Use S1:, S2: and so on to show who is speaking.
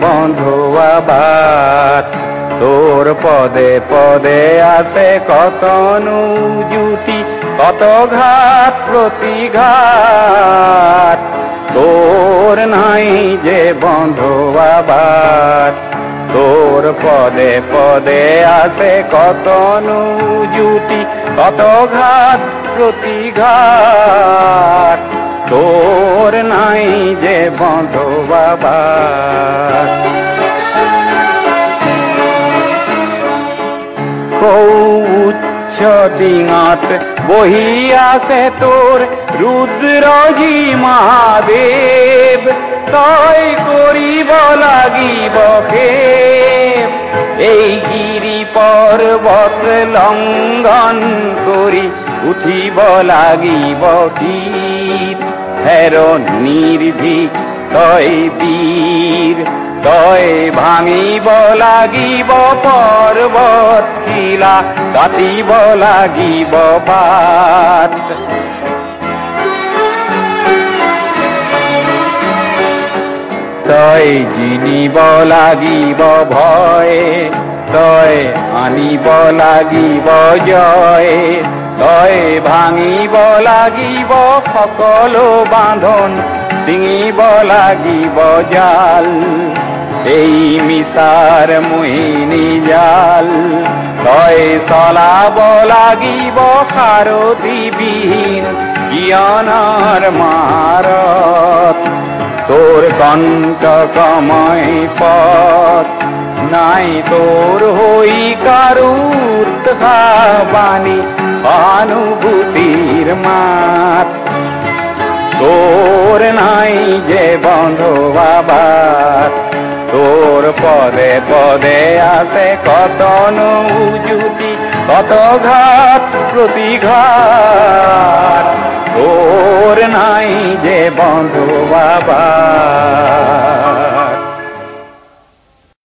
S1: বন্ধু আবার, তোর পদে পদে আছে কত জুতি কত ঘাত প্রতিঘাত। তোর নাই যে বন্ধু আবার, তোর পদে পদে আছে কত জুটি কত ঘাত প্রতিঘাত। তোর নাই যে বন্ধু বাবা। উচ্চ ডিঙাত বহি আছে তোর রুদ্রজি মহাদেব। তয় করিব লাগিব এই গিরি পর্বত লঙ্ঘন করি, উঠিব লাগিব কীট হের নির্ভীক তয় বীর। তয় ভাঙিব লাগিব পর্বত শিলা কাটিব লাগিব বাট তই জিনিব লাগিব ভয় তই আনিব লাগিব জয় তই ভাঙিব লাগিব সকলো বান্ধন ছিঙিব লাগিব জাল। এই মিছাৰ মোহিনী জাল তই চলাব লাগিব সাৰথীবিহীন জ্ঞানৰ মাৰত তোর কণ্ঠকময় পথ। নাই তোর হই কারুত বাণী, অনুভূতির মাত। তোর নাই যে বন্ধু বাবার তোর পদে পদে আছে কত নৌজুতি কত ঘাত প্রতিঘাত। তোর নাই যে বন্ধু বাবা।